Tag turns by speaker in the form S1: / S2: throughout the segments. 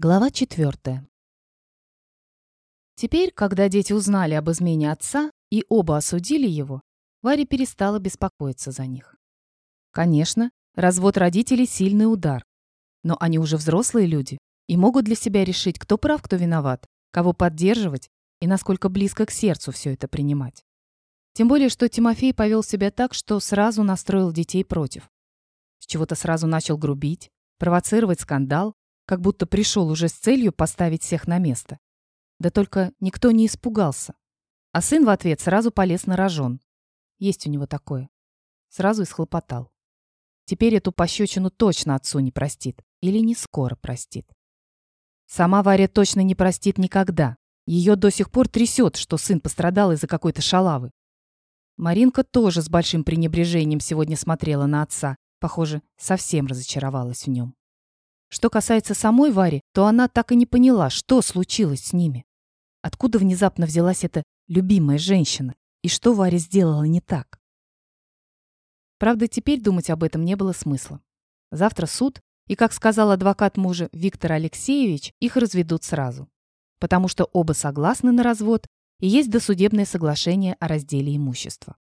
S1: Глава четвертая. Теперь, когда дети узнали об измене отца и оба осудили его, Варя перестала беспокоиться за них. Конечно, развод родителей – сильный удар. Но они уже взрослые люди и могут для себя решить, кто прав, кто виноват, кого поддерживать и насколько близко к сердцу все это принимать. Тем более, что Тимофей повел себя так, что сразу настроил детей против. С чего-то сразу начал грубить, провоцировать скандал, как будто пришел уже с целью поставить всех на место. Да только никто не испугался. А сын в ответ сразу полез на рожон. Есть у него такое. Сразу и схлопотал. Теперь эту пощечину точно отцу не простит. Или не скоро простит. Сама Варя точно не простит никогда. Ее до сих пор трясет, что сын пострадал из-за какой-то шалавы. Маринка тоже с большим пренебрежением сегодня смотрела на отца. Похоже, совсем разочаровалась в нем. Что касается самой Вари, то она так и не поняла, что случилось с ними. Откуда внезапно взялась эта любимая женщина? И что Варя сделала не так? Правда, теперь думать об этом не было смысла. Завтра суд, и, как сказал адвокат мужа Виктор Алексеевич, их разведут сразу. Потому что оба согласны на развод, и есть досудебное соглашение о разделе имущества.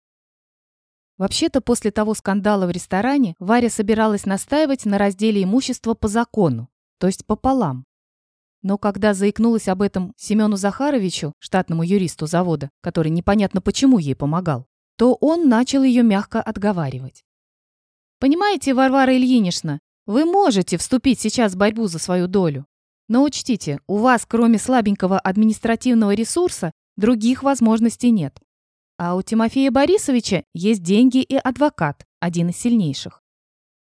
S1: Вообще-то, после того скандала в ресторане Варя собиралась настаивать на разделе имущества по закону, то есть пополам. Но когда заикнулась об этом Семену Захаровичу, штатному юристу завода, который непонятно почему ей помогал, то он начал ее мягко отговаривать. «Понимаете, Варвара Ильинична, вы можете вступить сейчас в борьбу за свою долю. Но учтите, у вас, кроме слабенького административного ресурса, других возможностей нет. А у Тимофея Борисовича есть деньги и адвокат, один из сильнейших.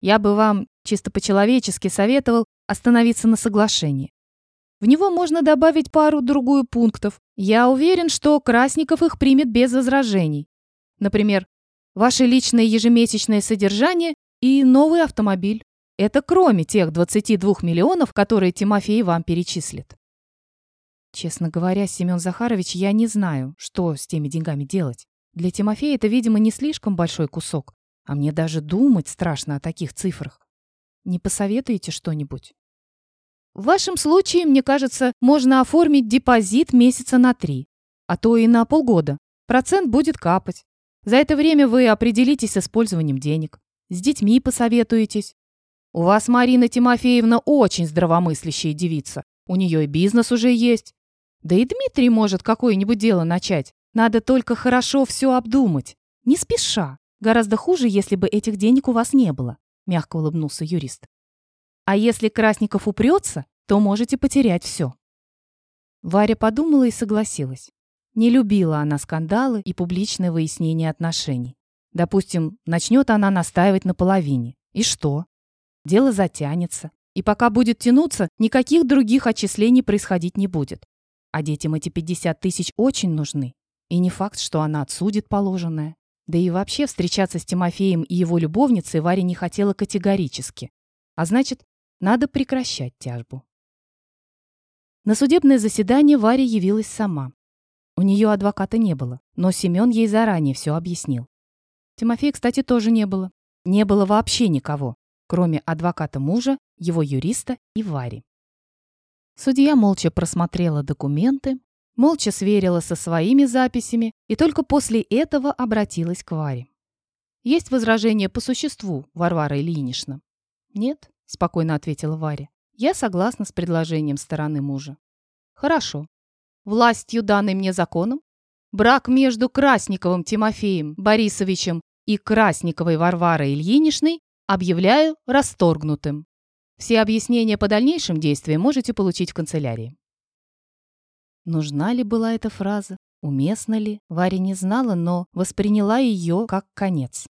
S1: Я бы вам чисто по-человечески советовал остановиться на соглашении. В него можно добавить пару-другую пунктов. Я уверен, что Красников их примет без возражений. Например, ваше личное ежемесячное содержание и новый автомобиль. Это кроме тех 22 миллионов, которые Тимофей вам перечислит. Честно говоря, Семен Захарович, я не знаю, что с теми деньгами делать. Для Тимофея это, видимо, не слишком большой кусок, а мне даже думать страшно о таких цифрах. Не посоветуете что-нибудь? В вашем случае, мне кажется, можно оформить депозит месяца на три, а то и на полгода. Процент будет капать. За это время вы определитесь с использованием денег. С детьми посоветуетесь. У вас Марина Тимофеевна очень здравомыслящая девица. У нее и бизнес уже есть. Да и Дмитрий может какое-нибудь дело начать. Надо только хорошо все обдумать. Не спеша. Гораздо хуже, если бы этих денег у вас не было, мягко улыбнулся юрист. А если Красников упрется, то можете потерять все. Варя подумала и согласилась. Не любила она скандалы и публичное выяснение отношений. Допустим, начнет она настаивать на половине. И что? Дело затянется. И пока будет тянуться, никаких других отчислений происходить не будет. А детям эти 50 тысяч очень нужны. И не факт, что она отсудит положенное. Да и вообще встречаться с Тимофеем и его любовницей Варя не хотела категорически. А значит, надо прекращать тяжбу. На судебное заседание Варя явилась сама. У нее адвоката не было, но Семен ей заранее все объяснил. Тимофея, кстати, тоже не было. Не было вообще никого, кроме адвоката мужа, его юриста и Вари. Судья молча просмотрела документы, молча сверила со своими записями и только после этого обратилась к Варе. «Есть возражения по существу, Варвара Ильинична?» «Нет», — спокойно ответила Варя. «Я согласна с предложением стороны мужа». «Хорошо. Властью, данной мне законом, брак между Красниковым Тимофеем Борисовичем и Красниковой Варварой Ильиничной объявляю расторгнутым. Все объяснения по дальнейшим действиям можете получить в канцелярии. Нужна ли была эта фраза? Уместна ли? Варя не знала, но восприняла ее как конец.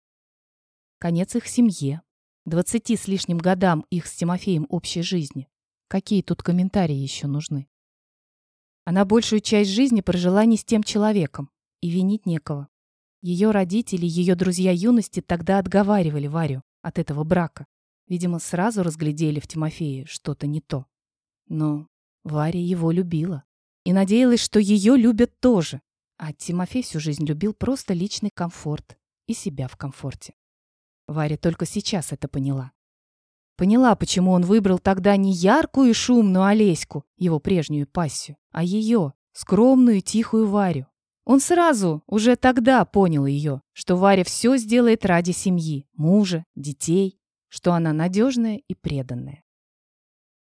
S1: Конец их семье. Двадцати с лишним годам их с Тимофеем общей жизни. Какие тут комментарии еще нужны? Она большую часть жизни прожила не с тем человеком, и винить некого. Ее родители, ее друзья юности тогда отговаривали Варю от этого брака. Видимо, сразу разглядели в Тимофее что-то не то. Но Варя его любила. И надеялась, что ее любят тоже. А Тимофей всю жизнь любил просто личный комфорт и себя в комфорте. Варя только сейчас это поняла. Поняла, почему он выбрал тогда не яркую и шумную Олеську, его прежнюю пассию, а ее, скромную тихую Варю. Он сразу, уже тогда понял ее, что Варя все сделает ради семьи, мужа, детей, что она надежная и преданная.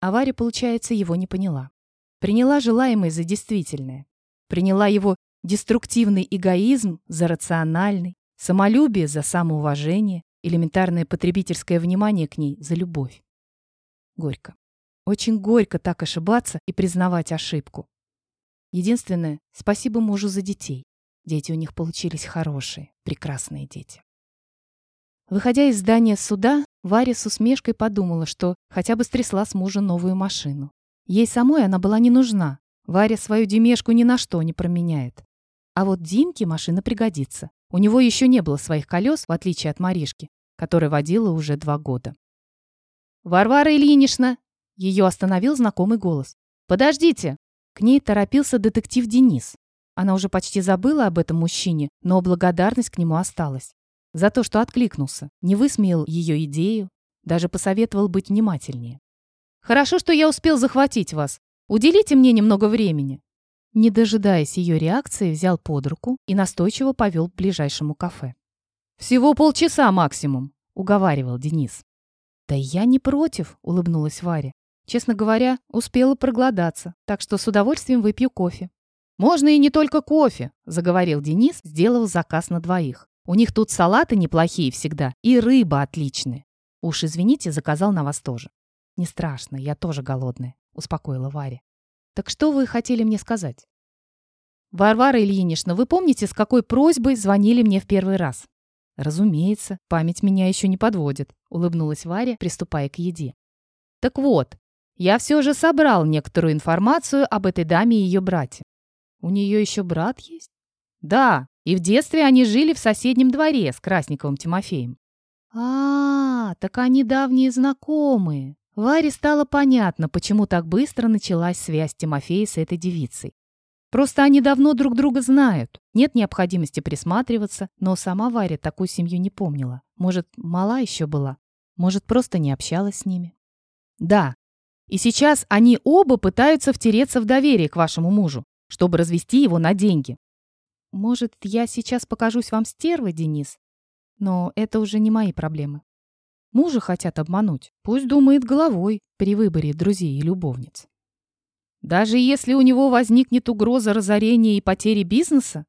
S1: А Варя, получается, его не поняла. Приняла желаемое за действительное. Приняла его деструктивный эгоизм за рациональный, самолюбие за самоуважение, элементарное потребительское внимание к ней за любовь. Горько. Очень горько так ошибаться и признавать ошибку. Единственное, спасибо мужу за детей. Дети у них получились хорошие, прекрасные дети. Выходя из здания суда, Варя с усмешкой подумала, что хотя бы стрясла с мужа новую машину. Ей самой она была не нужна. Варя свою Демешку ни на что не променяет. А вот Димке машина пригодится. У него еще не было своих колес, в отличие от Маришки, которая водила уже два года. «Варвара Ильинична!» Ее остановил знакомый голос. «Подождите!» К ней торопился детектив Денис. Она уже почти забыла об этом мужчине, но благодарность к нему осталась. За то, что откликнулся, не высмеял ее идею, даже посоветовал быть внимательнее. «Хорошо, что я успел захватить вас. Уделите мне немного времени». Не дожидаясь ее реакции, взял под руку и настойчиво повел к ближайшему кафе. «Всего полчаса максимум», — уговаривал Денис. «Да я не против», — улыбнулась Варя. Честно говоря, успела проголодаться, так что с удовольствием выпью кофе. «Можно и не только кофе», — заговорил Денис, сделав заказ на двоих. «У них тут салаты неплохие всегда, и рыба отличная. Уж извините, заказал на вас тоже». «Не страшно, я тоже голодная», — успокоила Варя. «Так что вы хотели мне сказать?» «Варвара Ильинична, вы помните, с какой просьбой звонили мне в первый раз?» «Разумеется, память меня еще не подводит», — улыбнулась Варя, приступая к еде. «Так вот, я все же собрал некоторую информацию об этой даме и ее брате. У нее еще брат есть? Да, и в детстве они жили в соседнем дворе с Красниковым Тимофеем. А, -а так они давние знакомые. Варе стало понятно, почему так быстро началась связь Тимофея с этой девицей. Просто они давно друг друга знают. Нет необходимости присматриваться, но сама Варя такую семью не помнила. Может, мала еще была. Может, просто не общалась с ними. Да, и сейчас они оба пытаются втереться в доверие к вашему мужу, чтобы развести его на деньги. Может, я сейчас покажусь вам стервой, Денис? Но это уже не мои проблемы. Мужа хотят обмануть. Пусть думает головой при выборе друзей и любовниц. Даже если у него возникнет угроза разорения и потери бизнеса?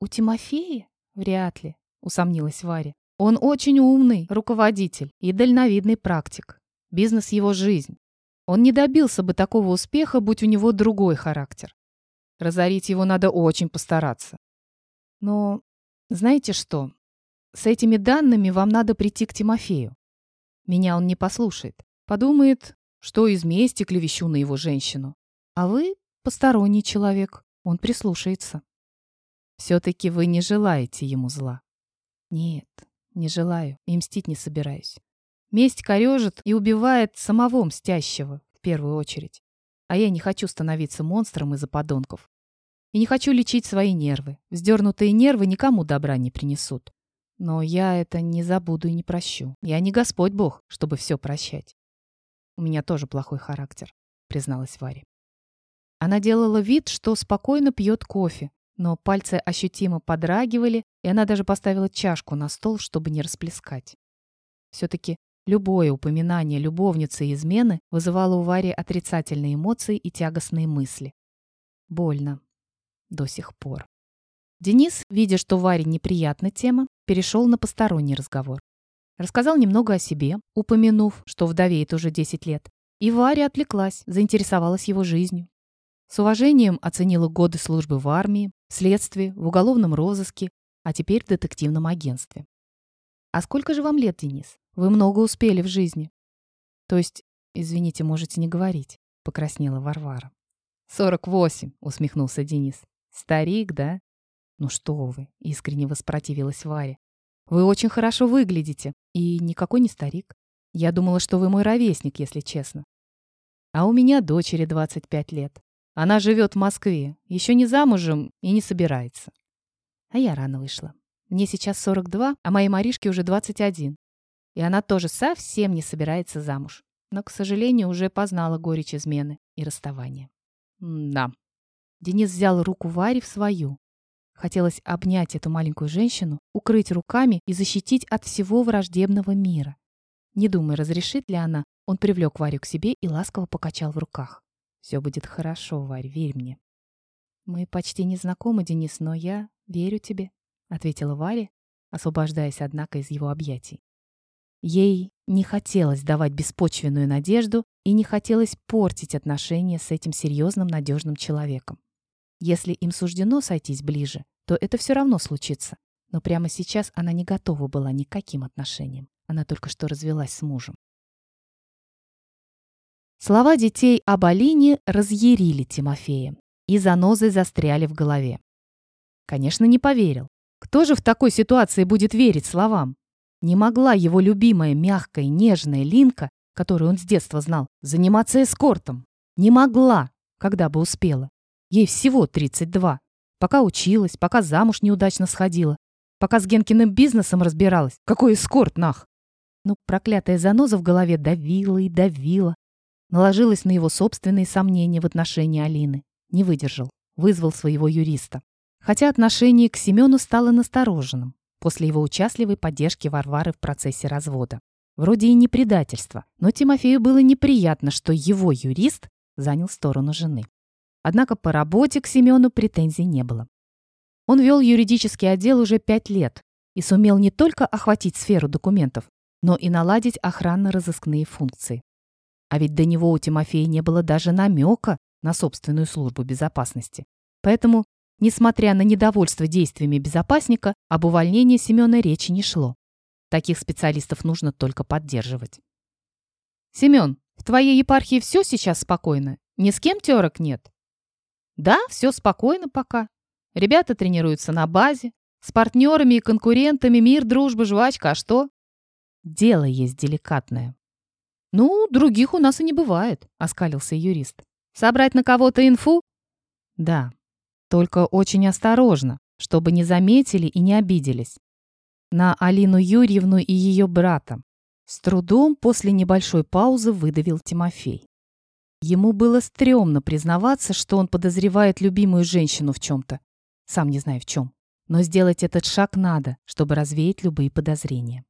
S1: У Тимофея? Вряд ли, усомнилась Варя. Он очень умный руководитель и дальновидный практик. Бизнес – его жизнь. Он не добился бы такого успеха, будь у него другой характер. Разорить его надо очень постараться. Но знаете что? С этими данными вам надо прийти к Тимофею. Меня он не послушает. Подумает, что из мести клевещу на его женщину. А вы посторонний человек, он прислушается. Все-таки вы не желаете ему зла. Нет, не желаю и мстить не собираюсь. Месть корежит и убивает самого мстящего, в первую очередь. А я не хочу становиться монстром из-за подонков. И не хочу лечить свои нервы. Вздернутые нервы никому добра не принесут. Но я это не забуду и не прощу. Я не Господь Бог, чтобы все прощать. У меня тоже плохой характер, призналась Варя. Она делала вид, что спокойно пьет кофе, но пальцы ощутимо подрагивали, и она даже поставила чашку на стол, чтобы не расплескать. Все-таки Любое упоминание любовницы и измены вызывало у Вари отрицательные эмоции и тягостные мысли. Больно. До сих пор. Денис, видя, что Варе неприятна тема, перешел на посторонний разговор. Рассказал немного о себе, упомянув, что вдовеет уже 10 лет. И Варя отвлеклась, заинтересовалась его жизнью. С уважением оценила годы службы в армии, следствии, в уголовном розыске, а теперь в детективном агентстве. «А сколько же вам лет, Денис?» Вы много успели в жизни. То есть, извините, можете не говорить, покраснела Варвара. «Сорок восемь», — усмехнулся Денис. «Старик, да?» «Ну что вы», — искренне воспротивилась Варя. «Вы очень хорошо выглядите, и никакой не старик. Я думала, что вы мой ровесник, если честно. А у меня дочери 25 лет. Она живет в Москве, еще не замужем и не собирается. А я рано вышла. Мне сейчас 42, а моей Маришке уже 21. И она тоже совсем не собирается замуж. Но, к сожалению, уже познала горечь измены и расставания. да. Денис взял руку Вари в свою. Хотелось обнять эту маленькую женщину, укрыть руками и защитить от всего враждебного мира. Не думая, разрешит ли она, он привлек Варю к себе и ласково покачал в руках. «Все будет хорошо, Варь, верь мне». «Мы почти не знакомы, Денис, но я верю тебе», — ответила Варя, освобождаясь, однако, из его объятий. Ей не хотелось давать беспочвенную надежду и не хотелось портить отношения с этим серьезным, надежным человеком. Если им суждено сойтись ближе, то это все равно случится. Но прямо сейчас она не готова была ни к каким отношениям. Она только что развелась с мужем. Слова детей об Алине разъярили Тимофея, и занозы застряли в голове. Конечно, не поверил. Кто же в такой ситуации будет верить словам? Не могла его любимая, мягкая, нежная Линка, которую он с детства знал, заниматься эскортом. Не могла, когда бы успела. Ей всего 32. Пока училась, пока замуж неудачно сходила, пока с Генкиным бизнесом разбиралась. Какой эскорт, нах! Ну, проклятая заноза в голове давила и давила. Наложилась на его собственные сомнения в отношении Алины. Не выдержал. Вызвал своего юриста. Хотя отношение к Семену стало настороженным после его участливой поддержки Варвары в процессе развода. Вроде и не предательство, но Тимофею было неприятно, что его юрист занял сторону жены. Однако по работе к Семену претензий не было. Он вел юридический отдел уже пять лет и сумел не только охватить сферу документов, но и наладить охранно-розыскные функции. А ведь до него у Тимофея не было даже намека на собственную службу безопасности. Поэтому, несмотря на недовольство действиями безопасника, об увольнении Семена речи не шло. Таких специалистов нужно только поддерживать. «Семен, в твоей епархии все сейчас спокойно? Ни с кем терок нет?» Да, все спокойно пока. Ребята тренируются на базе. С партнерами и конкурентами мир, дружба, жвачка. А что? Дело есть деликатное. Ну, других у нас и не бывает, оскалился юрист. Собрать на кого-то инфу? Да. Только очень осторожно, чтобы не заметили и не обиделись. На Алину Юрьевну и ее брата. С трудом после небольшой паузы выдавил Тимофей. Ему было стрёмно признаваться, что он подозревает любимую женщину в чем-то. Сам не знаю в чем. Но сделать этот шаг надо, чтобы развеять любые подозрения.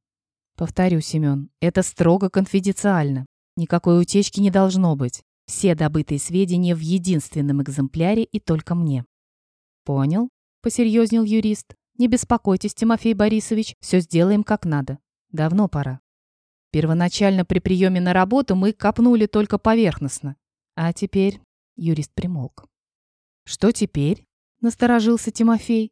S1: Повторю, Семен, это строго конфиденциально. Никакой утечки не должно быть. Все добытые сведения в единственном экземпляре и только мне. Понял? Посерьезнел юрист. Не беспокойтесь, Тимофей Борисович, все сделаем как надо. Давно пора. Первоначально при приеме на работу мы копнули только поверхностно. А теперь юрист примолк. «Что теперь?» — насторожился Тимофей.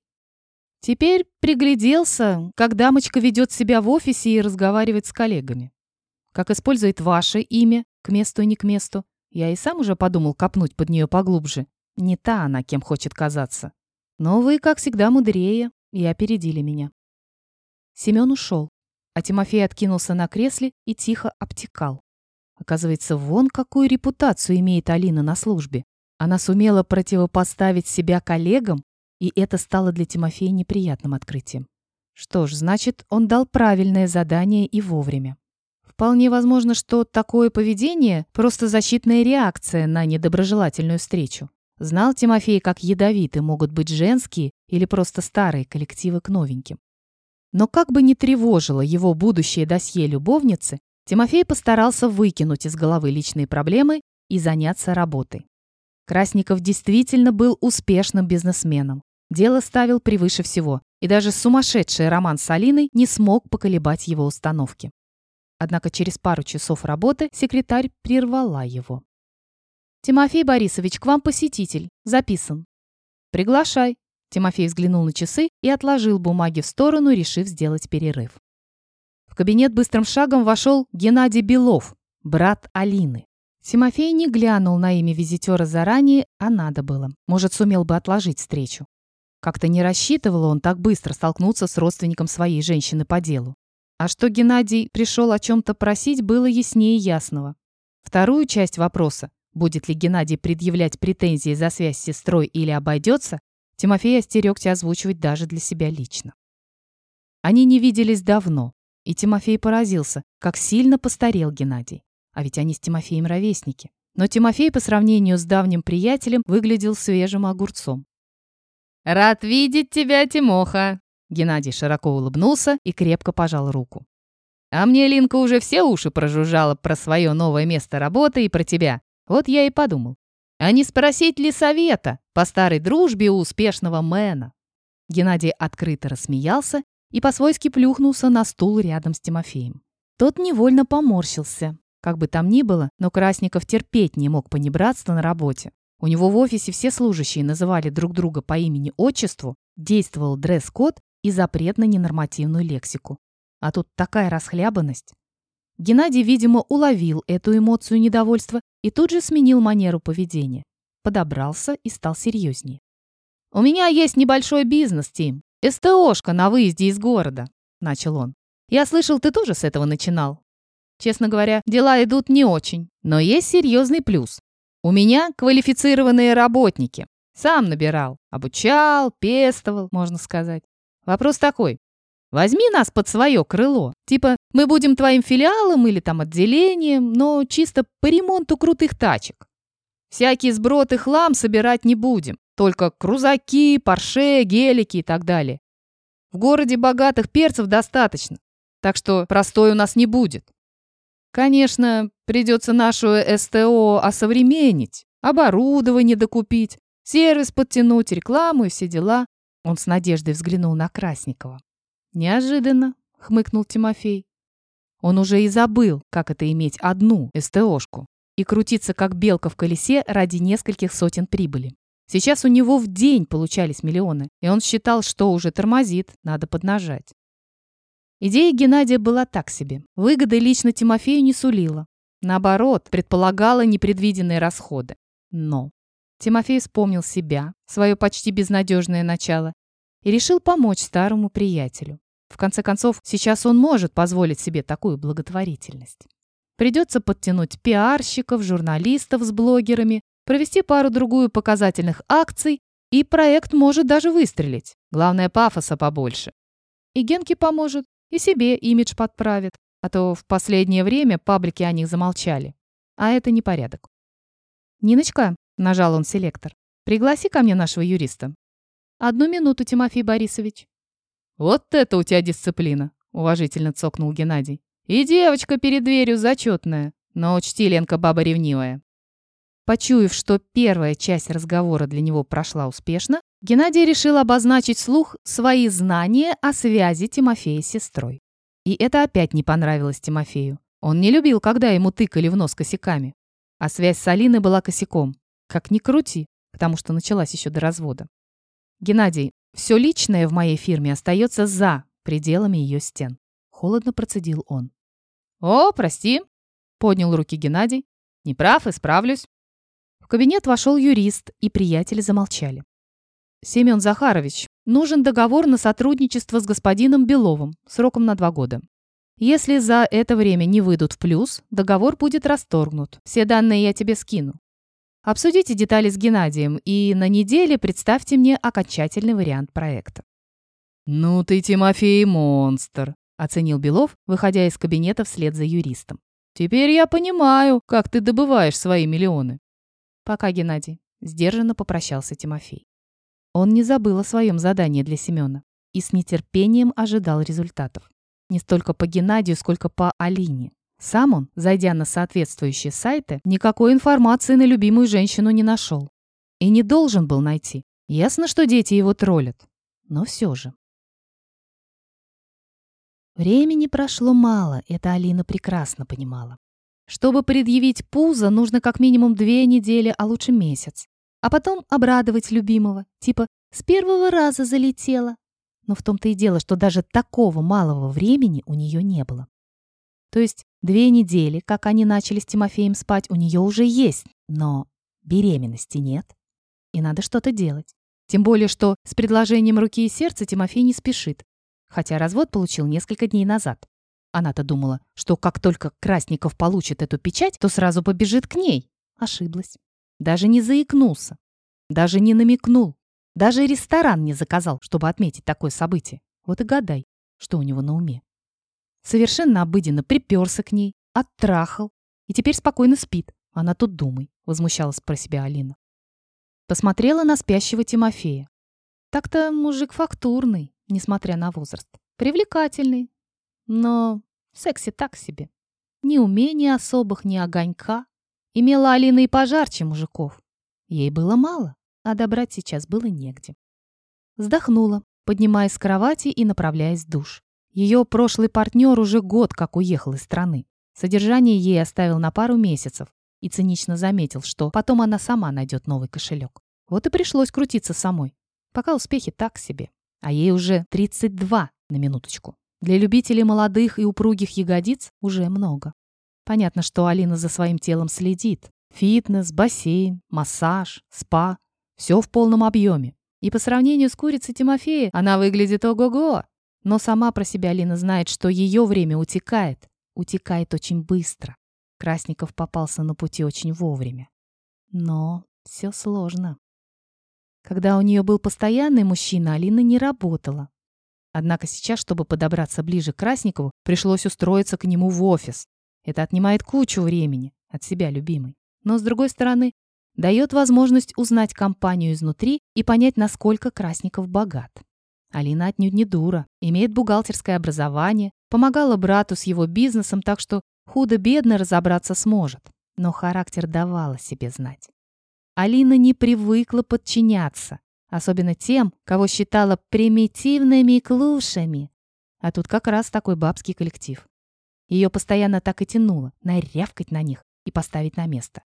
S1: «Теперь пригляделся, как дамочка ведет себя в офисе и разговаривает с коллегами. Как использует ваше имя, к месту и не к месту. Я и сам уже подумал копнуть под нее поглубже. Не та она, кем хочет казаться. Но вы, как всегда, мудрее и опередили меня». Семен ушел, а Тимофей откинулся на кресле и тихо обтекал. Оказывается, вон какую репутацию имеет Алина на службе. Она сумела противопоставить себя коллегам, и это стало для Тимофея неприятным открытием. Что ж, значит, он дал правильное задание и вовремя. Вполне возможно, что такое поведение – просто защитная реакция на недоброжелательную встречу. Знал Тимофей, как ядовиты могут быть женские или просто старые коллективы к новеньким. Но как бы ни тревожило его будущее досье любовницы, Тимофей постарался выкинуть из головы личные проблемы и заняться работой. Красников действительно был успешным бизнесменом. Дело ставил превыше всего, и даже сумасшедший роман с Алиной не смог поколебать его установки. Однако через пару часов работы секретарь прервала его. «Тимофей Борисович, к вам посетитель. Записан». «Приглашай». Тимофей взглянул на часы и отложил бумаги в сторону, решив сделать перерыв. В кабинет быстрым шагом вошел Геннадий Белов, брат Алины. Тимофей не глянул на имя визитера заранее, а надо было. Может, сумел бы отложить встречу. Как-то не рассчитывал он так быстро столкнуться с родственником своей женщины по делу. А что Геннадий пришел о чем-то просить, было яснее ясного. Вторую часть вопроса, будет ли Геннадий предъявлять претензии за связь с сестрой или обойдется, Тимофей остерегся озвучивать даже для себя лично. Они не виделись давно, И Тимофей поразился, как сильно постарел Геннадий. А ведь они с Тимофеем ровесники. Но Тимофей по сравнению с давним приятелем выглядел свежим огурцом. «Рад видеть тебя, Тимоха!» Геннадий широко улыбнулся и крепко пожал руку. «А мне Линка уже все уши прожужжала про свое новое место работы и про тебя. Вот я и подумал. А не спросить ли совета по старой дружбе у успешного мэна?» Геннадий открыто рассмеялся и по-свойски плюхнулся на стул рядом с Тимофеем. Тот невольно поморщился. Как бы там ни было, но Красников терпеть не мог понебратства на работе. У него в офисе все служащие называли друг друга по имени-отчеству, действовал дресс-код и запрет на ненормативную лексику. А тут такая расхлябанность. Геннадий, видимо, уловил эту эмоцию недовольства и тут же сменил манеру поведения. Подобрался и стал серьезнее. «У меня есть небольшой бизнес, Тим. СТОшка на выезде из города», — начал он. «Я слышал, ты тоже с этого начинал. Честно говоря, дела идут не очень, но есть серьезный плюс. У меня квалифицированные работники. Сам набирал, обучал, пестовал, можно сказать. Вопрос такой. Возьми нас под свое крыло. Типа, мы будем твоим филиалом или там отделением, но чисто по ремонту крутых тачек. Всякий сброд и хлам собирать не будем. Только крузаки, парше, гелики и так далее. В городе богатых перцев достаточно, так что простой у нас не будет. Конечно, придется нашу СТО осовременить, оборудование докупить, сервис подтянуть, рекламу и все дела. Он с надеждой взглянул на Красникова. «Неожиданно», — хмыкнул Тимофей. Он уже и забыл, как это иметь одну СТОшку и крутиться как белка в колесе ради нескольких сотен прибыли. Сейчас у него в день получались миллионы, и он считал, что уже тормозит, надо поднажать. Идея Геннадия была так себе. Выгоды лично Тимофею не сулила. Наоборот, предполагала непредвиденные расходы. Но Тимофей вспомнил себя, свое почти безнадежное начало, и решил помочь старому приятелю. В конце концов, сейчас он может позволить себе такую благотворительность. Придется подтянуть пиарщиков, журналистов с блогерами, провести пару-другую показательных акций, и проект может даже выстрелить. Главное, пафоса побольше. И Генке поможет, и себе имидж подправит, а то в последнее время паблики о них замолчали. А это непорядок. «Ниночка», — нажал он селектор, — «пригласи ко мне нашего юриста». «Одну минуту, Тимофей Борисович». «Вот это у тебя дисциплина», — уважительно цокнул Геннадий. «И девочка перед дверью зачетная, но учти, Ленка баба ревнивая». Почуяв, что первая часть разговора для него прошла успешно, Геннадий решил обозначить слух свои знания о связи Тимофея с сестрой. И это опять не понравилось Тимофею. Он не любил, когда ему тыкали в нос косяками. А связь с Алиной была косяком. Как ни крути, потому что началась еще до развода. «Геннадий, все личное в моей фирме остается за пределами ее стен», — холодно процедил он. «О, прости», — поднял руки Геннадий. «Не прав, исправлюсь». В кабинет вошел юрист, и приятели замолчали. «Семен Захарович, нужен договор на сотрудничество с господином Беловым сроком на два года. Если за это время не выйдут в плюс, договор будет расторгнут. Все данные я тебе скину. Обсудите детали с Геннадием и на неделе представьте мне окончательный вариант проекта».
S2: «Ну ты, Тимофей, монстр», — оценил Белов, выходя из кабинета вслед за юристом. «Теперь я понимаю, как ты добываешь свои миллионы.
S1: «Пока, Геннадий», — сдержанно попрощался Тимофей. Он не забыл о своем задании для Семена и с нетерпением ожидал результатов. Не столько по Геннадию, сколько по Алине. Сам он, зайдя на соответствующие сайты, никакой информации на любимую женщину не нашел. И не должен был найти. Ясно, что дети его троллят. Но все же. Времени прошло мало, это Алина прекрасно понимала. Чтобы предъявить пузо, нужно как минимум две недели, а лучше месяц. А потом обрадовать любимого, типа «с первого раза залетела». Но в том-то и дело, что даже такого малого времени у нее не было. То есть две недели, как они начали с Тимофеем спать, у нее уже есть, но беременности нет. И надо что-то делать. Тем более, что с предложением руки и сердца Тимофей не спешит, хотя развод получил несколько дней назад. Она-то думала, что как только Красников получит эту печать, то сразу побежит к ней. Ошиблась. Даже не заикнулся. Даже не намекнул. Даже ресторан не заказал, чтобы отметить такое событие. Вот и гадай, что у него на уме. Совершенно обыденно приперся к ней, оттрахал и теперь спокойно спит. Она тут думай, возмущалась про себя Алина. Посмотрела на спящего Тимофея. Так-то мужик фактурный, несмотря на возраст. Привлекательный. Но секси так себе. Ни умения особых, ни огонька. Имела Алина и пожарче мужиков. Ей было мало, а добрать сейчас было негде. Вздохнула, поднимаясь с кровати и направляясь в душ. Ее прошлый партнер уже год как уехал из страны. Содержание ей оставил на пару месяцев и цинично заметил, что потом она сама найдет новый кошелек. Вот и пришлось крутиться самой. Пока успехи так себе. А ей уже 32 на минуточку. Для любителей молодых и упругих ягодиц уже много. Понятно, что Алина за своим телом следит. Фитнес, бассейн, массаж, спа. Все в полном объеме. И по сравнению с курицей Тимофея она выглядит ого-го. Но сама про себя Алина знает, что ее время утекает. Утекает очень быстро. Красников попался на пути очень вовремя. Но все сложно. Когда у нее был постоянный мужчина, Алина не работала. Однако сейчас, чтобы подобраться ближе к Красникову, пришлось устроиться к нему в офис. Это отнимает кучу времени от себя любимой. Но, с другой стороны, дает возможность узнать компанию изнутри и понять, насколько Красников богат. Алина отнюдь не дура, имеет бухгалтерское образование, помогала брату с его бизнесом, так что худо-бедно разобраться сможет. Но характер давала себе знать. Алина не привыкла подчиняться, особенно тем, кого считала примитивными клушами. А тут как раз такой бабский коллектив. Ее постоянно так и тянуло нарявкать на них и поставить на место.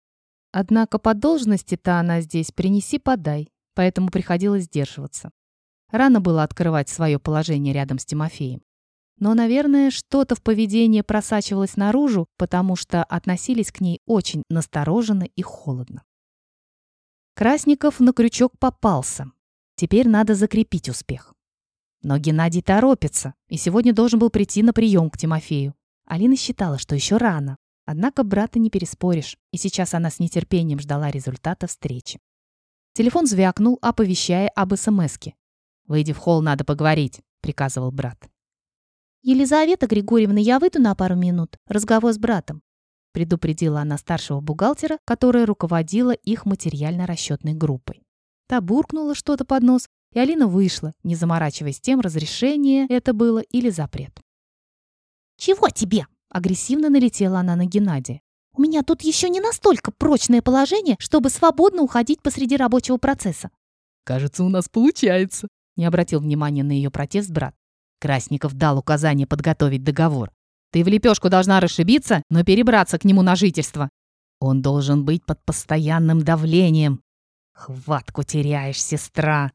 S1: Однако по должности-то она здесь принеси-подай, поэтому приходилось сдерживаться. Рано было открывать свое положение рядом с Тимофеем. Но, наверное, что-то в поведении просачивалось наружу, потому что относились к ней очень настороженно и холодно. Красников на крючок попался. Теперь надо закрепить успех. Но Геннадий торопится, и сегодня должен был прийти на прием к Тимофею. Алина считала, что еще рано. Однако брата не переспоришь, и сейчас она с нетерпением ждала результата встречи. Телефон звякнул, оповещая об СМСке. «Выйди в холл, надо поговорить», — приказывал брат.
S3: «Елизавета Григорьевна, я выйду на пару минут. Разговор с братом предупредила она старшего бухгалтера, которая руководила их материально-расчетной группой. Та буркнула что-то под нос, и Алина вышла, не заморачиваясь тем, разрешение это было или запрет. «Чего тебе?» – агрессивно налетела она на Геннадия. «У меня тут еще не настолько прочное положение, чтобы свободно уходить посреди рабочего процесса».
S2: «Кажется, у нас получается», –
S1: не обратил внимания на ее протест брат. Красников дал указание подготовить договор. Ты в лепешку должна расшибиться, но перебраться к нему на жительство. Он должен быть под постоянным давлением. Хватку теряешь, сестра.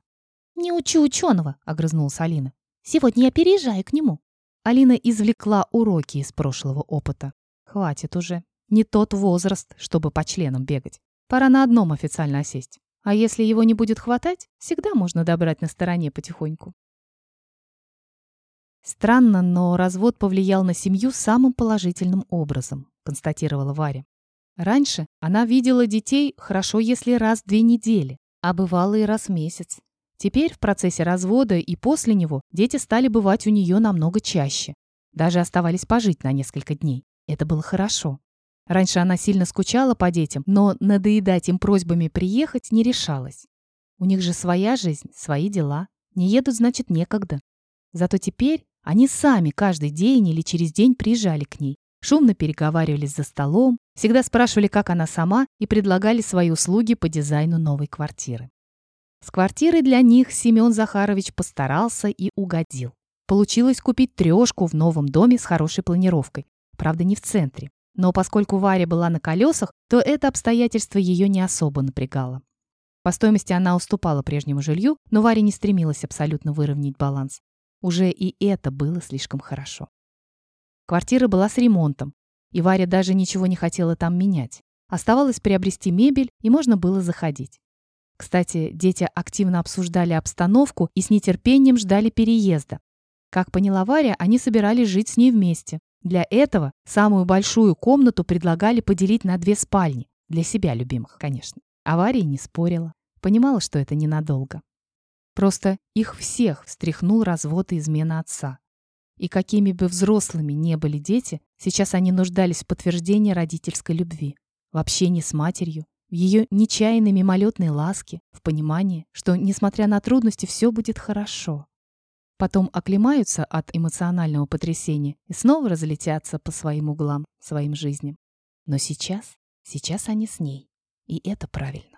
S3: Не учу ученого, огрызнулась Алина. Сегодня я переезжаю к нему.
S1: Алина извлекла уроки из прошлого опыта. Хватит уже. Не тот возраст, чтобы по членам бегать. Пора на одном официально осесть. А если его не будет хватать, всегда можно добрать на стороне потихоньку. Странно, но развод повлиял на семью самым положительным образом, констатировала Варя. Раньше она видела детей хорошо, если раз в две недели, а бывало и раз в месяц. Теперь в процессе развода и после него дети стали бывать у нее намного чаще. Даже оставались пожить на несколько дней. Это было хорошо. Раньше она сильно скучала по детям, но надоедать им просьбами приехать не решалась. У них же своя жизнь, свои дела. Не едут, значит, некогда. Зато теперь они сами каждый день или через день приезжали к ней, шумно переговаривались за столом, всегда спрашивали, как она сама, и предлагали свои услуги по дизайну новой квартиры. С квартирой для них Семен Захарович постарался и угодил. Получилось купить трешку в новом доме с хорошей планировкой. Правда, не в центре. Но поскольку Варя была на колесах, то это обстоятельство ее не особо напрягало. По стоимости она уступала прежнему жилью, но Варя не стремилась абсолютно выровнять баланс. Уже и это было слишком хорошо. Квартира была с ремонтом, и Варя даже ничего не хотела там менять. Оставалось приобрести мебель, и можно было заходить. Кстати, дети активно обсуждали обстановку и с нетерпением ждали переезда. Как поняла Варя, они собирались жить с ней вместе. Для этого самую большую комнату предлагали поделить на две спальни. Для себя любимых, конечно. А Варя не спорила. Понимала, что это ненадолго. Просто их всех встряхнул развод и измена отца. И какими бы взрослыми не были дети, сейчас они нуждались в подтверждении родительской любви, в общении с матерью, в ее нечаянной мимолетной ласке, в понимании, что, несмотря на трудности, все будет хорошо. Потом оклемаются от эмоционального потрясения и снова разлетятся по своим углам, своим жизням. Но сейчас, сейчас они с ней. И это правильно.